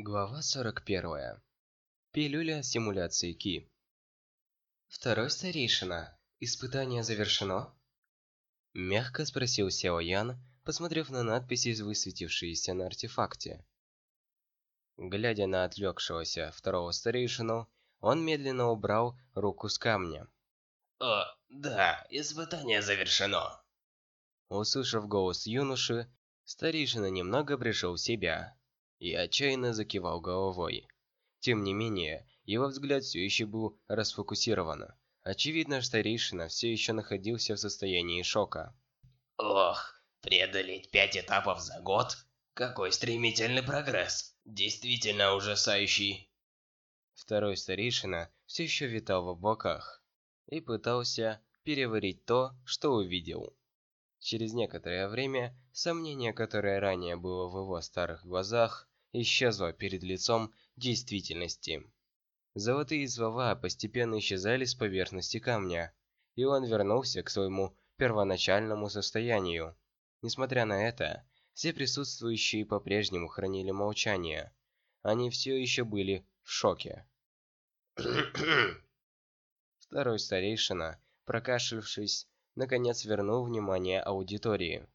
Глава 41. Пилюля симуляции Ки. Второй старейшина. Испытание завершено? Мягко спросил Сяо Ян, посмотрев на надписи, высветившиеся на артефакте. Глядя на отвлекшегося второго старейшину, он медленно убрал руку с камня. «О, да, испытание завершено!» Услышав голос юноши, старейшина немного пришел в себя и отчаянно закивал головой. Тем не менее, его взгляд все еще был расфокусирован. Очевидно, старейшина все еще находился в состоянии шока. Ох, преодолеть пять этапов за год? Какой стремительный прогресс! Действительно ужасающий. Второй старейшина все еще витал в облаках и пытался переварить то, что увидел. Через некоторое время сомнение, которое ранее было в его старых глазах, исчезла перед лицом действительности. Золотые слова постепенно исчезали с поверхности камня, и он вернулся к своему первоначальному состоянию. Несмотря на это, все присутствующие по-прежнему хранили молчание. Они все еще были в шоке. Второй старейшина, прокашлявшись, наконец вернул внимание аудитории.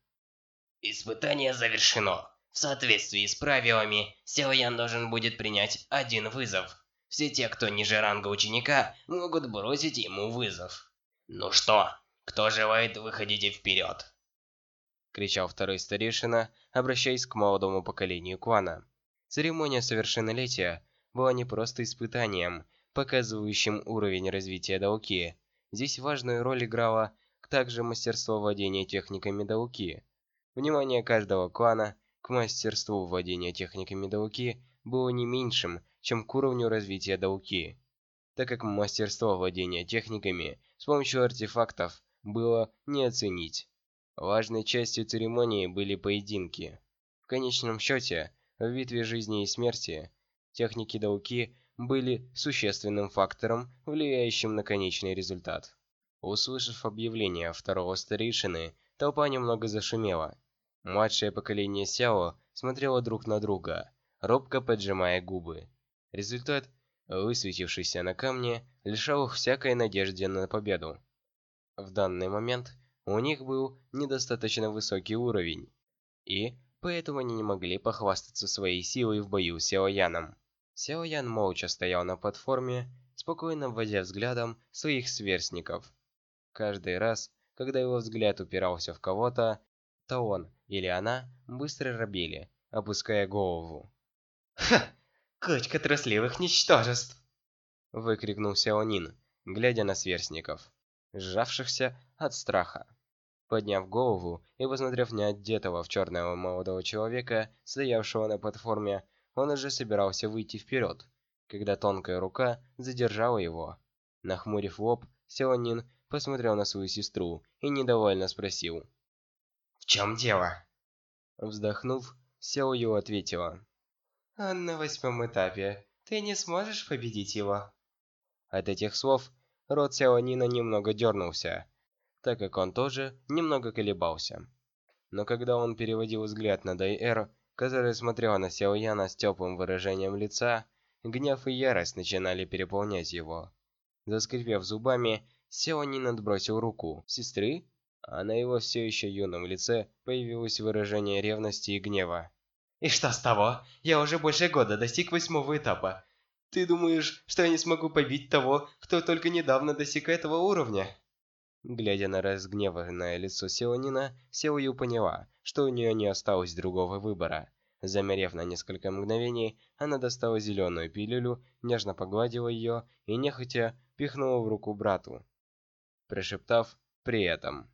Испытание завершено. В соответствии с правилами, Силаян должен будет принять один вызов. Все те, кто ниже ранга ученика, могут бросить ему вызов. «Ну что, кто желает, выходите вперед!» Кричал второй старейшина, обращаясь к молодому поколению клана. Церемония совершеннолетия была не просто испытанием, показывающим уровень развития Дауки. Здесь важную роль играло также мастерство владения техниками Дауки. Внимание каждого клана к мастерству владения техниками Дауки было не меньшим, чем к уровню развития Дауки, так как мастерство владения техниками с помощью артефактов было не оценить. Важной частью церемонии были поединки. В конечном счете, в битве жизни и смерти, техники Дауки были существенным фактором, влияющим на конечный результат. Услышав объявление второго старейшины, толпа немного зашумела, Младшее поколение Сяо смотрело друг на друга, робко поджимая губы. Результат, высветившийся на камне, лишал их всякой надежды на победу. В данный момент у них был недостаточно высокий уровень, и поэтому они не могли похвастаться своей силой в бою с Сяо Яном. Сяо Ян молча стоял на платформе, спокойно вводя взглядом своих сверстников. Каждый раз, когда его взгляд упирался в кого-то, то он или она быстро робели, опуская голову. «Ха! Кучка трусливых ничтожеств!» Выкрикнул Сяонин, глядя на сверстников, сжавшихся от страха. Подняв голову и посмотрев на одетого в черного молодого человека, стоявшего на платформе, он уже собирался выйти вперед, когда тонкая рука задержала его. Нахмурив лоб, Сяонин посмотрел на свою сестру и недовольно спросил. «В чем дело?» Вздохнув, Сяо Ю ответила. «А на восьмом этапе ты не сможешь победить его?» От этих слов рот Сяо Нина немного дернулся, так как он тоже немного колебался. Но когда он переводил взгляд на Дай-Эр, которая смотрела на Сяо Яна с теплым выражением лица, гнев и ярость начинали переполнять его. Заскрипев зубами, Сяо Нин отбросил руку сестры а на его все еще юном лице появилось выражение ревности и гнева. «И что с того? Я уже больше года достиг восьмого этапа. Ты думаешь, что я не смогу побить того, кто только недавно достиг этого уровня?» Глядя на разгневанное лицо Сеонина, Сеою поняла, что у нее не осталось другого выбора. Замерев на несколько мгновений, она достала зеленую пилюлю, нежно погладила ее и нехотя пихнула в руку брату, прошептав при этом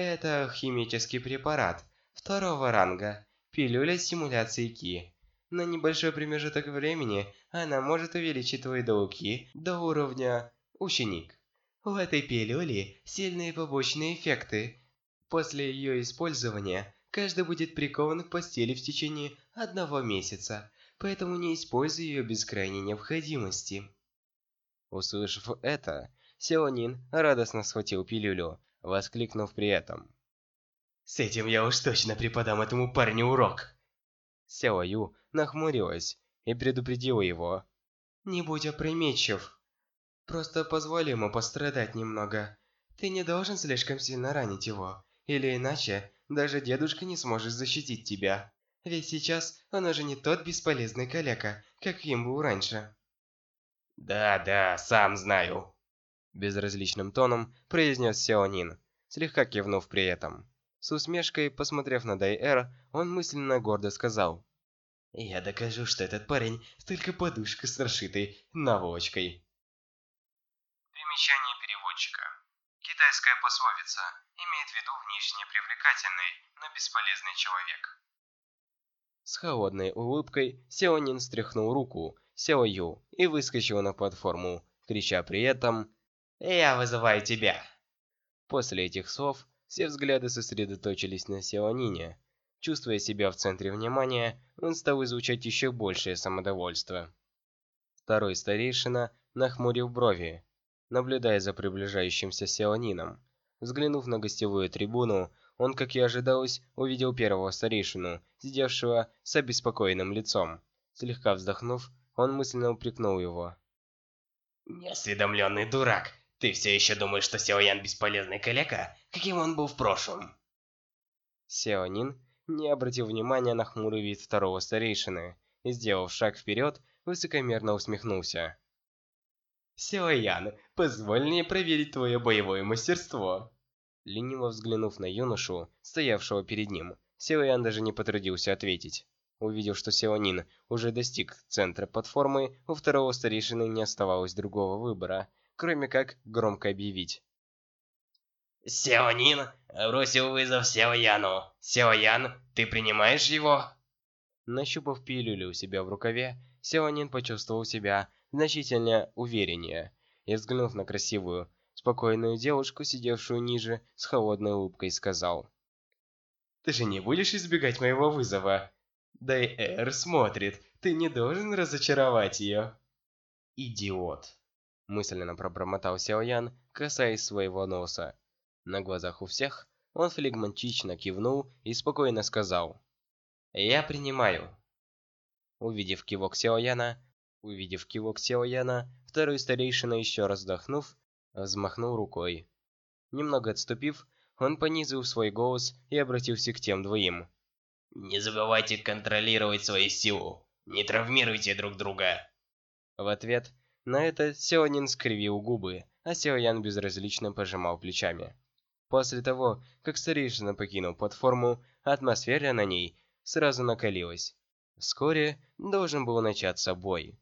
это химический препарат второго ранга, пилюля симуляции Ки. На небольшой промежуток времени она может увеличить твой Доуки до уровня ученик. У этой пилюли сильные побочные эффекты. После ее использования каждый будет прикован к постели в течение одного месяца, поэтому не используй ее без крайней необходимости. Услышав это, Сеонин радостно схватил пилюлю, воскликнув при этом. «С этим я уж точно преподам этому парню урок!» Сяо Ю нахмурилась и предупредила его. «Не будь опрометчив. Просто позволь ему пострадать немного. Ты не должен слишком сильно ранить его, или иначе даже дедушка не сможет защитить тебя. Ведь сейчас он уже не тот бесполезный калека, как им был раньше». «Да-да, сам знаю», – безразличным тоном произнес Сеонин, слегка кивнув при этом. С усмешкой, посмотрев на Дай-Эр, он мысленно гордо сказал. «Я докажу, что этот парень только подушка с расшитой наволочкой». Примечание переводчика. Китайская пословица имеет в виду внешне привлекательный, но бесполезный человек. С холодной улыбкой Сеонин стряхнул руку Сео Ю и выскочил на платформу, крича при этом «Я вызываю тебя!». После этих слов все взгляды сосредоточились на Сеонине. Чувствуя себя в центре внимания, он стал изучать еще большее самодовольство. Второй старейшина нахмурил брови, наблюдая за приближающимся Сеонином. Взглянув на гостевую трибуну, он, как и ожидалось, увидел первого старейшину, сидевшего с обеспокоенным лицом. Слегка вздохнув, он мысленно упрекнул его. «Неосведомленный дурак! Ты все еще думаешь, что Сеоян бесполезный калека, каким он был в прошлом?» Сеонин не обратил внимания на хмурый вид второго старейшины и, сделав шаг вперед, высокомерно усмехнулся. «Сеоян, позволь мне проверить твое боевое мастерство!» Лениво взглянув на юношу, стоявшего перед ним, Сеоян даже не потрудился ответить. Увидев, что Сеонин уже достиг центра платформы, у второго старейшины не оставалось другого выбора, кроме как громко объявить. «Сеонин бросил вызов Сеояну. Сеоян, ты принимаешь его?» Нащупав пилюлю у себя в рукаве, Сеонин почувствовал себя значительно увереннее и, взглянув на красивую, спокойную девушку, сидевшую ниже, с холодной улыбкой сказал. «Ты же не будешь избегать моего вызова? Да и Эр смотрит, ты не должен разочаровать ее». «Идиот!» Мысленно пробормотал Сяоян, касаясь своего носа. На глазах у всех он флегматично кивнул и спокойно сказал «Я принимаю». Увидев кивок Сяояна, увидев кивок Сяояна, второй старейшина еще раз вздохнув, взмахнул рукой. Немного отступив, он понизил свой голос и обратился к тем двоим. «Не забывайте контролировать свою силу. Не травмируйте друг друга». В ответ на это Сеонин скривил губы, а Сеоян безразлично пожимал плечами. После того, как старейшина покинул платформу, атмосфера на ней сразу накалилась. Вскоре должен был начаться бой.